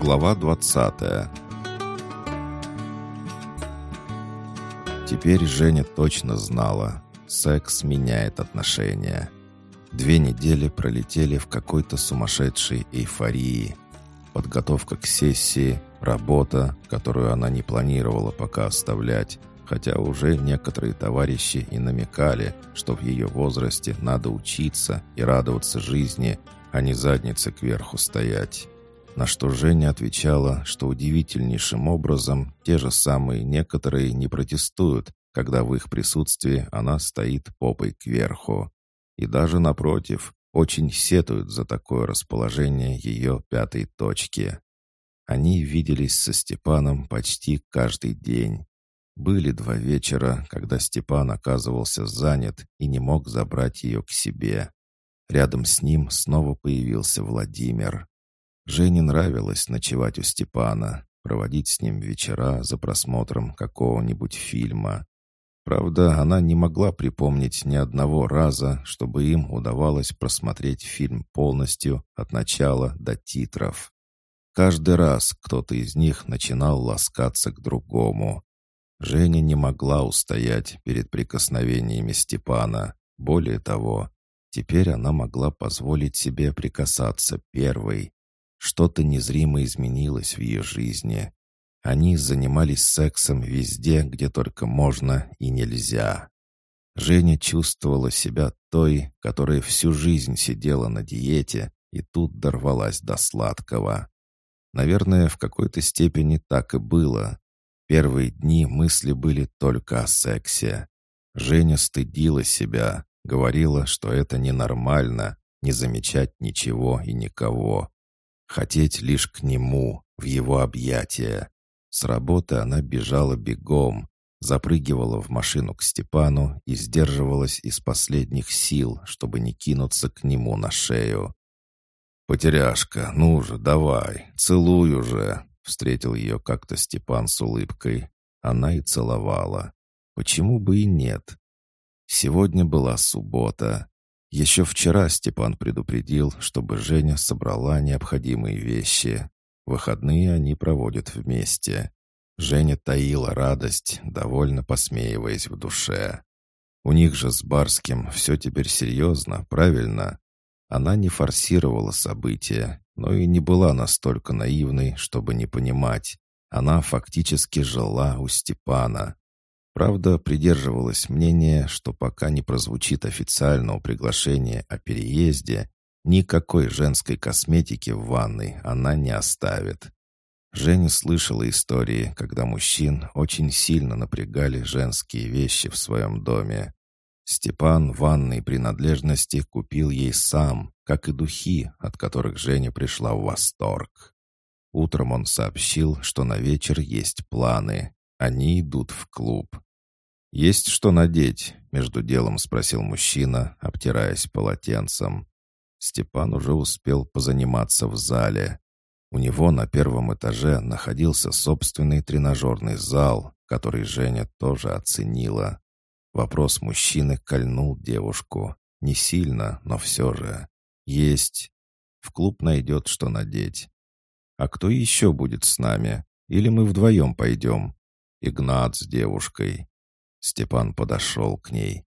Глава 20 Теперь Женя точно знала. Секс меняет отношения. Две недели пролетели в какой-то сумасшедшей эйфории. Подготовка к сессии, работа, которую она не планировала пока оставлять, хотя уже некоторые товарищи и намекали, что в ее возрасте надо учиться и радоваться жизни, а не задницы кверху стоять. На что Женя отвечала, что удивительнейшим образом те же самые некоторые не протестуют, когда в их присутствии она стоит попой кверху. И даже напротив, очень сетуют за такое расположение ее пятой точки. Они виделись со Степаном почти каждый день. Были два вечера, когда Степан оказывался занят и не мог забрать ее к себе. Рядом с ним снова появился Владимир. Жене нравилось ночевать у Степана, проводить с ним вечера за просмотром какого-нибудь фильма. Правда, она не могла припомнить ни одного раза, чтобы им удавалось просмотреть фильм полностью от начала до титров. Каждый раз кто-то из них начинал ласкаться к другому. Женя не могла устоять перед прикосновениями Степана. Более того, теперь она могла позволить себе прикасаться первой. Что-то незримо изменилось в ее жизни. Они занимались сексом везде, где только можно и нельзя. Женя чувствовала себя той, которая всю жизнь сидела на диете и тут дорвалась до сладкого. Наверное, в какой-то степени так и было. Первые дни мысли были только о сексе. Женя стыдила себя, говорила, что это ненормально, не замечать ничего и никого. Хотеть лишь к нему, в его объятия. С работы она бежала бегом, запрыгивала в машину к Степану и сдерживалась из последних сил, чтобы не кинуться к нему на шею. «Потеряшка, ну же, давай, целуй уже!» Встретил ее как-то Степан с улыбкой. Она и целовала. Почему бы и нет? Сегодня была суббота. Еще вчера Степан предупредил, чтобы Женя собрала необходимые вещи. Выходные они проводят вместе. Женя таила радость, довольно посмеиваясь в душе. У них же с Барским все теперь серьезно, правильно? Она не форсировала события, но и не была настолько наивной, чтобы не понимать. Она фактически жила у Степана. Правда, придерживалась мнения, что пока не прозвучит официального приглашения о переезде, никакой женской косметики в ванной она не оставит. Женя слышала истории, когда мужчин очень сильно напрягали женские вещи в своем доме. Степан ванной принадлежности купил ей сам, как и духи, от которых Женя пришла в восторг. Утром он сообщил, что на вечер есть планы. Они идут в клуб. «Есть что надеть?» — между делом спросил мужчина, обтираясь полотенцем. Степан уже успел позаниматься в зале. У него на первом этаже находился собственный тренажерный зал, который Женя тоже оценила. Вопрос мужчины кольнул девушку. Не сильно, но все же. Есть. В клуб найдет, что надеть. А кто еще будет с нами? Или мы вдвоем пойдем? Игнат с девушкой. Степан подошел к ней.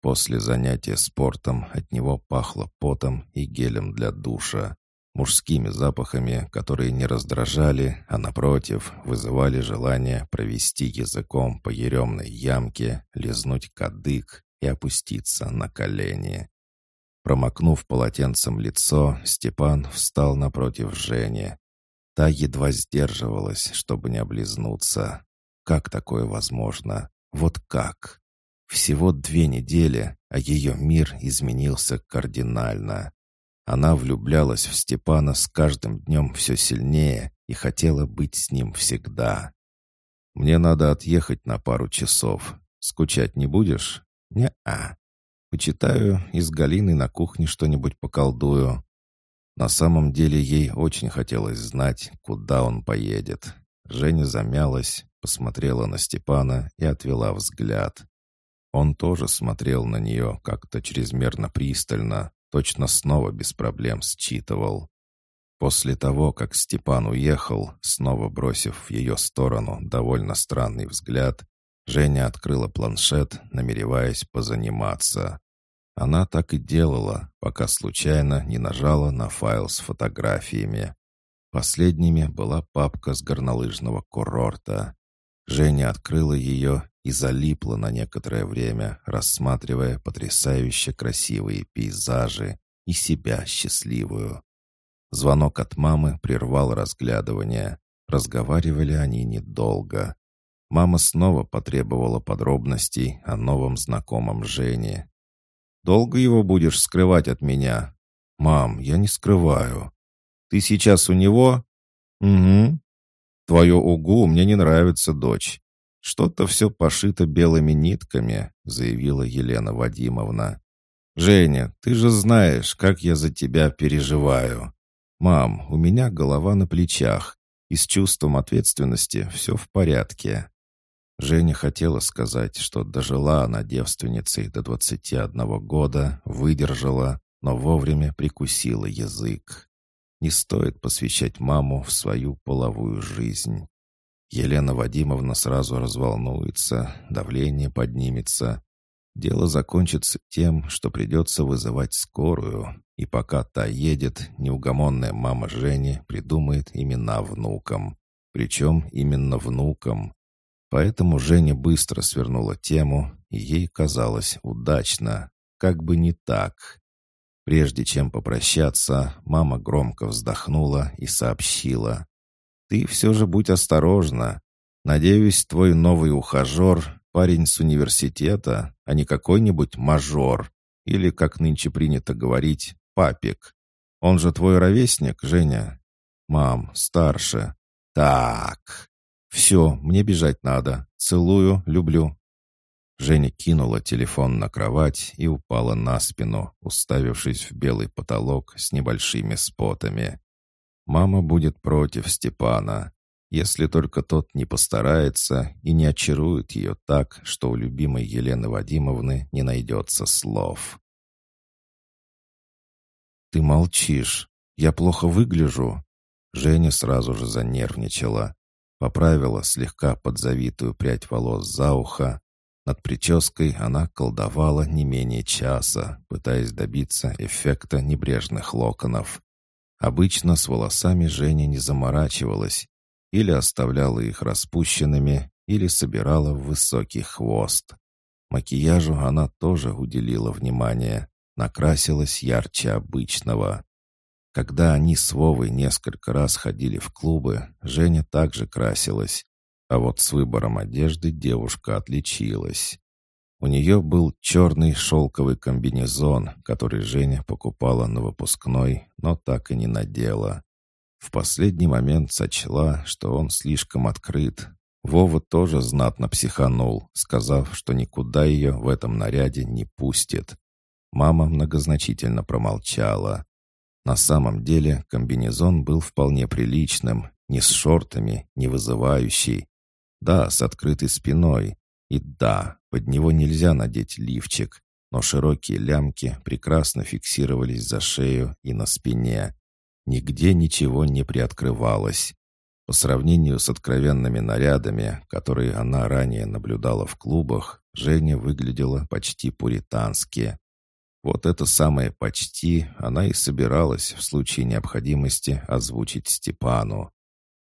После занятия спортом от него пахло потом и гелем для душа мужскими запахами, которые не раздражали, а напротив, вызывали желание провести языком по еремной ямке, лизнуть кадык и опуститься на колени. Промокнув полотенцем лицо, Степан встал напротив Жени. Та едва сдерживалась, чтобы не облизнуться. Как такое возможно? Вот как? Всего две недели, а ее мир изменился кардинально. Она влюблялась в Степана с каждым днем все сильнее и хотела быть с ним всегда. «Мне надо отъехать на пару часов. Скучать не будешь?» «Не-а. Почитаю и с Галиной на кухне что-нибудь поколдую». На самом деле ей очень хотелось знать, куда он поедет. Женя замялась, посмотрела на Степана и отвела взгляд. Он тоже смотрел на нее как-то чрезмерно пристально, Точно снова без проблем считывал. После того, как Степан уехал, снова бросив в ее сторону довольно странный взгляд, Женя открыла планшет, намереваясь позаниматься. Она так и делала, пока случайно не нажала на файл с фотографиями. Последними была папка с горнолыжного курорта. Женя открыла ее и залипла на некоторое время, рассматривая потрясающе красивые пейзажи и себя счастливую. Звонок от мамы прервал разглядывание. Разговаривали они недолго. Мама снова потребовала подробностей о новом знакомом Жене. «Долго его будешь скрывать от меня?» «Мам, я не скрываю». «Ты сейчас у него?» «Угу». «Твое угу мне не нравится, дочь. Что-то все пошито белыми нитками», — заявила Елена Вадимовна. «Женя, ты же знаешь, как я за тебя переживаю. «Мам, у меня голова на плечах, и с чувством ответственности все в порядке». Женя хотела сказать, что дожила она девственницей до 21 года, выдержала, но вовремя прикусила язык. Не стоит посвящать маму в свою половую жизнь. Елена Вадимовна сразу разволнуется, давление поднимется. Дело закончится тем, что придется вызывать скорую, и пока та едет, неугомонная мама Жени придумает имена внукам. Причем именно внукам. Поэтому Женя быстро свернула тему, и ей казалось удачно. Как бы не так. Прежде чем попрощаться, мама громко вздохнула и сообщила. «Ты все же будь осторожна. Надеюсь, твой новый ухажер — парень с университета, а не какой-нибудь мажор, или, как нынче принято говорить, папик. Он же твой ровесник, Женя? Мам, старше. Так. Все, мне бежать надо. Целую, люблю. Женя кинула телефон на кровать и упала на спину, уставившись в белый потолок с небольшими спотами. Мама будет против Степана, если только тот не постарается и не очарует ее так, что у любимой Елены Вадимовны не найдется слов. «Ты молчишь. Я плохо выгляжу». Женя сразу же занервничала. Поправила слегка подзавитую прядь волос за ухо. Над прической она колдовала не менее часа, пытаясь добиться эффекта небрежных локонов. Обычно с волосами Женя не заморачивалась. Или оставляла их распущенными, или собирала в высокий хвост. Макияжу она тоже уделила внимание, накрасилась ярче обычного. Когда они с Вовой несколько раз ходили в клубы, Женя также красилась. А вот с выбором одежды девушка отличилась. У нее был черный шелковый комбинезон, который Женя покупала на выпускной, но так и не надела. В последний момент сочла, что он слишком открыт. Вова тоже знатно психанул, сказав, что никуда ее в этом наряде не пустит. Мама многозначительно промолчала. На самом деле комбинезон был вполне приличным, не с шортами, не вызывающий. Да, с открытой спиной. И да, под него нельзя надеть лифчик, но широкие лямки прекрасно фиксировались за шею и на спине. Нигде ничего не приоткрывалось. По сравнению с откровенными нарядами, которые она ранее наблюдала в клубах, Женя выглядела почти пуритански. Вот это самое «почти» она и собиралась в случае необходимости озвучить Степану.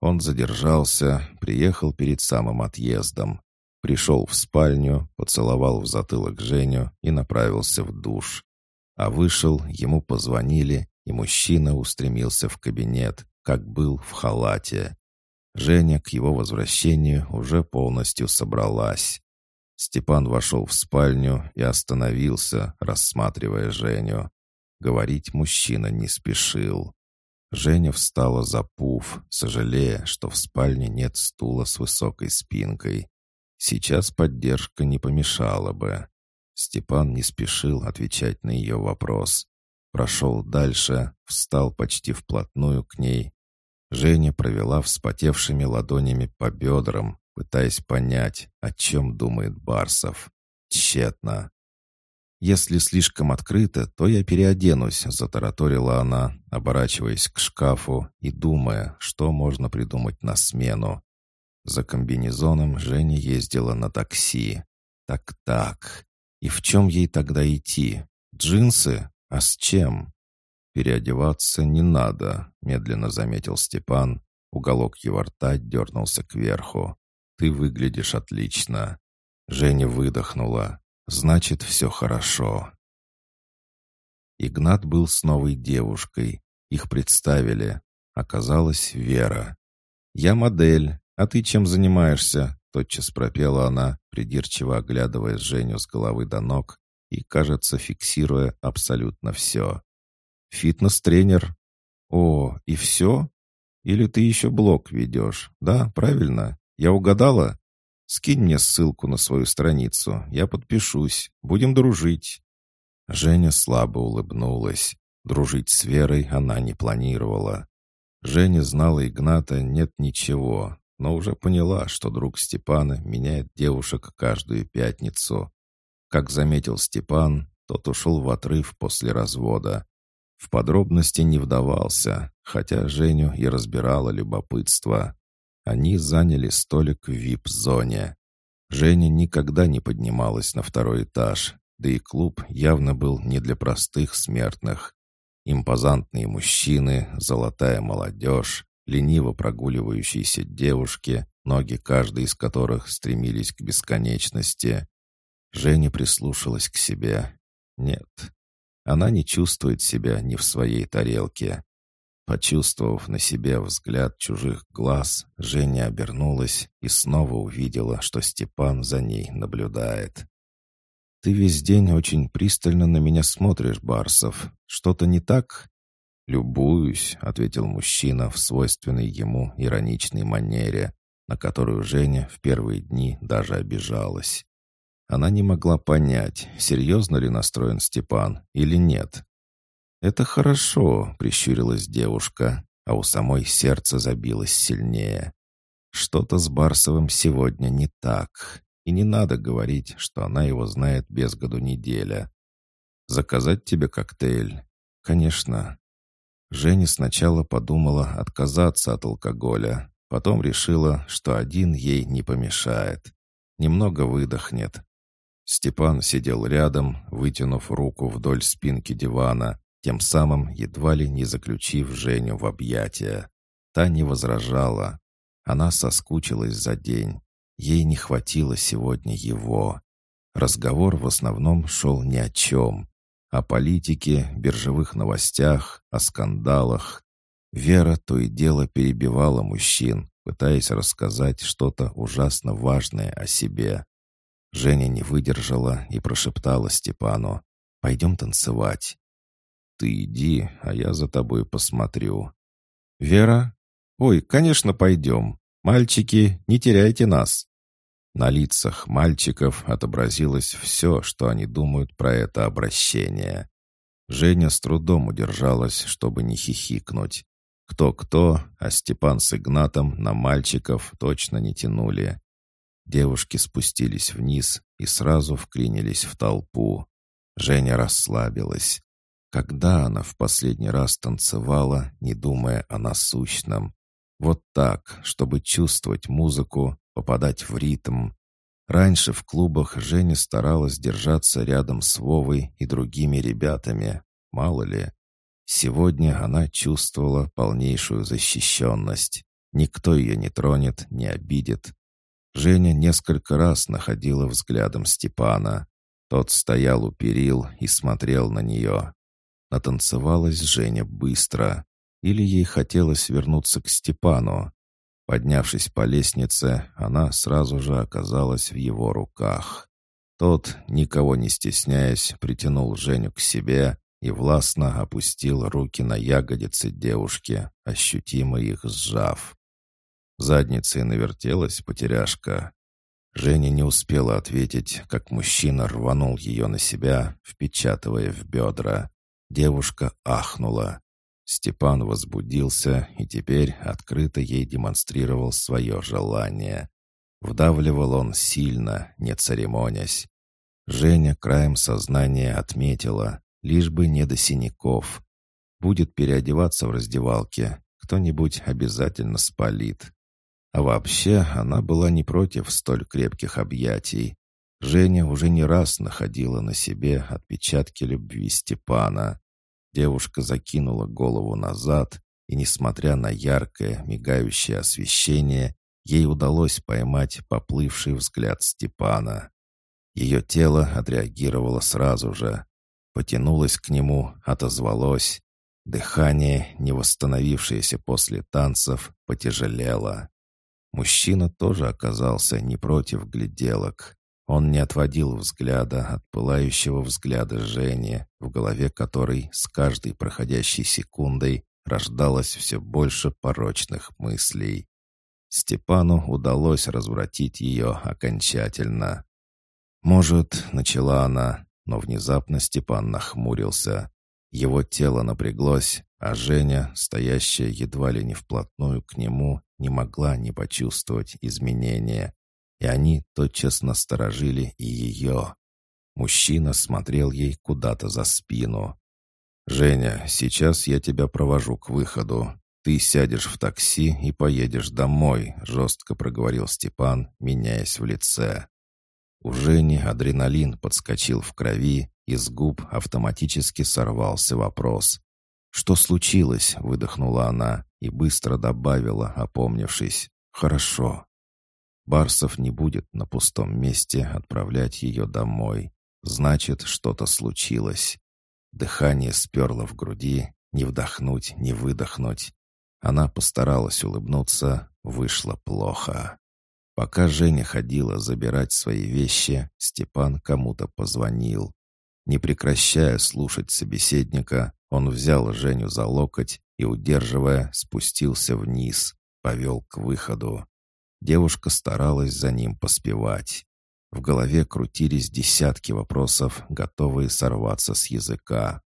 Он задержался, приехал перед самым отъездом. Пришел в спальню, поцеловал в затылок Женю и направился в душ. А вышел, ему позвонили, и мужчина устремился в кабинет, как был в халате. Женя к его возвращению уже полностью собралась. Степан вошел в спальню и остановился, рассматривая Женю. Говорить мужчина не спешил. Женя встала за пуф, сожалея, что в спальне нет стула с высокой спинкой. Сейчас поддержка не помешала бы. Степан не спешил отвечать на ее вопрос. Прошел дальше, встал почти вплотную к ней. Женя провела вспотевшими ладонями по бедрам, пытаясь понять, о чем думает Барсов. Тщетно. «Если слишком открыто, то я переоденусь», — затараторила она, оборачиваясь к шкафу и думая, что можно придумать на смену. За комбинезоном Женя ездила на такси. Так-так. И в чем ей тогда идти? Джинсы? А с чем? «Переодеваться не надо», — медленно заметил Степан. Уголок его рта дернулся кверху. «Ты выглядишь отлично». Женя выдохнула. «Значит, все хорошо». Игнат был с новой девушкой. Их представили. Оказалась Вера. «Я модель. А ты чем занимаешься?» Тотчас пропела она, придирчиво оглядывая Женю с головы до ног и, кажется, фиксируя абсолютно все. «Фитнес-тренер». «О, и все? Или ты еще блог ведешь? Да, правильно? Я угадала? Скинь мне ссылку на свою страницу, я подпишусь, будем дружить». Женя слабо улыбнулась. Дружить с Верой она не планировала. Женя знала Игната нет ничего, но уже поняла, что друг Степана меняет девушек каждую пятницу. Как заметил Степан, тот ушел в отрыв после развода. В подробности не вдавался, хотя Женю и разбирало любопытство. Они заняли столик в вип-зоне. Женя никогда не поднималась на второй этаж, да и клуб явно был не для простых смертных. Импозантные мужчины, золотая молодежь, лениво прогуливающиеся девушки, ноги каждой из которых стремились к бесконечности. Женя прислушалась к себе. Нет, она не чувствует себя не в своей тарелке. Почувствовав на себе взгляд чужих глаз, Женя обернулась и снова увидела, что Степан за ней наблюдает. «Ты весь день очень пристально на меня смотришь, Барсов. Что-то не так?» «Любуюсь», — ответил мужчина в свойственной ему ироничной манере, на которую Женя в первые дни даже обижалась. Она не могла понять, серьезно ли настроен Степан или нет. «Это хорошо», — прищурилась девушка, а у самой сердце забилось сильнее. «Что-то с Барсовым сегодня не так, и не надо говорить, что она его знает без году неделя. Заказать тебе коктейль?» «Конечно». Женя сначала подумала отказаться от алкоголя, потом решила, что один ей не помешает. Немного выдохнет, Степан сидел рядом, вытянув руку вдоль спинки дивана, тем самым едва ли не заключив Женю в объятия. Та не возражала. Она соскучилась за день. Ей не хватило сегодня его. Разговор в основном шел ни о чем. О политике, биржевых новостях, о скандалах. Вера то и дело перебивала мужчин, пытаясь рассказать что-то ужасно важное о себе. Женя не выдержала и прошептала Степану. «Пойдем танцевать». «Ты иди, а я за тобой посмотрю». «Вера? Ой, конечно, пойдем. Мальчики, не теряйте нас». На лицах мальчиков отобразилось все, что они думают про это обращение. Женя с трудом удержалась, чтобы не хихикнуть. Кто-кто, а Степан с Игнатом на мальчиков точно не тянули. Девушки спустились вниз и сразу вклинились в толпу. Женя расслабилась. Когда она в последний раз танцевала, не думая о насущном? Вот так, чтобы чувствовать музыку, попадать в ритм. Раньше в клубах Женя старалась держаться рядом с Вовой и другими ребятами. Мало ли. Сегодня она чувствовала полнейшую защищенность. Никто ее не тронет, не обидит, Женя несколько раз находила взглядом Степана. Тот стоял у перил и смотрел на нее. Натанцевалась Женя быстро. Или ей хотелось вернуться к Степану. Поднявшись по лестнице, она сразу же оказалась в его руках. Тот, никого не стесняясь, притянул Женю к себе и властно опустил руки на ягодицы девушки, ощутимо их сжав. Задницей навертелась потеряшка. Женя не успела ответить, как мужчина рванул ее на себя, впечатывая в бедра. Девушка ахнула. Степан возбудился и теперь открыто ей демонстрировал свое желание. Вдавливал он сильно, не церемонясь. Женя краем сознания отметила, лишь бы не до синяков. Будет переодеваться в раздевалке, кто-нибудь обязательно спалит. А вообще, она была не против столь крепких объятий. Женя уже не раз находила на себе отпечатки любви Степана. Девушка закинула голову назад, и, несмотря на яркое, мигающее освещение, ей удалось поймать поплывший взгляд Степана. Ее тело отреагировало сразу же. Потянулось к нему, отозвалось. Дыхание, не восстановившееся после танцев, потяжелело. Мужчина тоже оказался не против гляделок. Он не отводил взгляда от пылающего взгляда Жени, в голове которой с каждой проходящей секундой рождалось все больше порочных мыслей. Степану удалось развратить ее окончательно. «Может, — начала она, но внезапно Степан нахмурился. Его тело напряглось, а Женя, стоящая едва ли не вплотную к нему, не могла не почувствовать изменения. И они тотчас насторожили и ее. Мужчина смотрел ей куда-то за спину. «Женя, сейчас я тебя провожу к выходу. Ты сядешь в такси и поедешь домой», — жестко проговорил Степан, меняясь в лице. У Жени адреналин подскочил в крови, и с губ автоматически сорвался вопрос. «Что случилось?» — выдохнула она и быстро добавила, опомнившись. «Хорошо». Барсов не будет на пустом месте отправлять ее домой. Значит, что-то случилось. Дыхание сперло в груди, не вдохнуть, не выдохнуть. Она постаралась улыбнуться, вышло плохо. Пока Женя ходила забирать свои вещи, Степан кому-то позвонил. Не прекращая слушать собеседника, он взял Женю за локоть и, удерживая, спустился вниз, повел к выходу. Девушка старалась за ним поспевать. В голове крутились десятки вопросов, готовые сорваться с языка.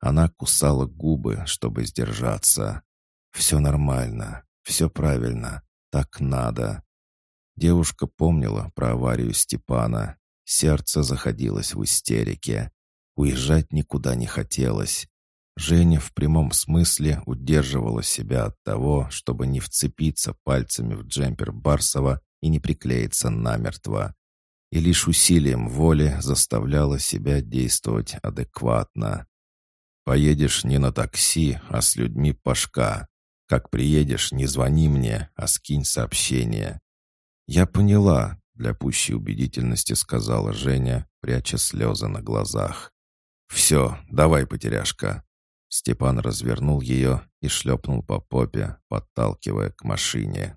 Она кусала губы, чтобы сдержаться. «Все нормально, все правильно, так надо». Девушка помнила про аварию Степана. Сердце заходилось в истерике. Уезжать никуда не хотелось. Женя в прямом смысле удерживала себя от того, чтобы не вцепиться пальцами в джемпер Барсова и не приклеиться намертво и лишь усилием воли заставляла себя действовать адекватно. «Поедешь не на такси, а с людьми Пашка. Как приедешь, не звони мне, а скинь сообщение». «Я поняла», — для пущей убедительности сказала Женя, пряча слезы на глазах. «Все, давай, потеряшка». Степан развернул ее и шлепнул по попе, подталкивая к машине.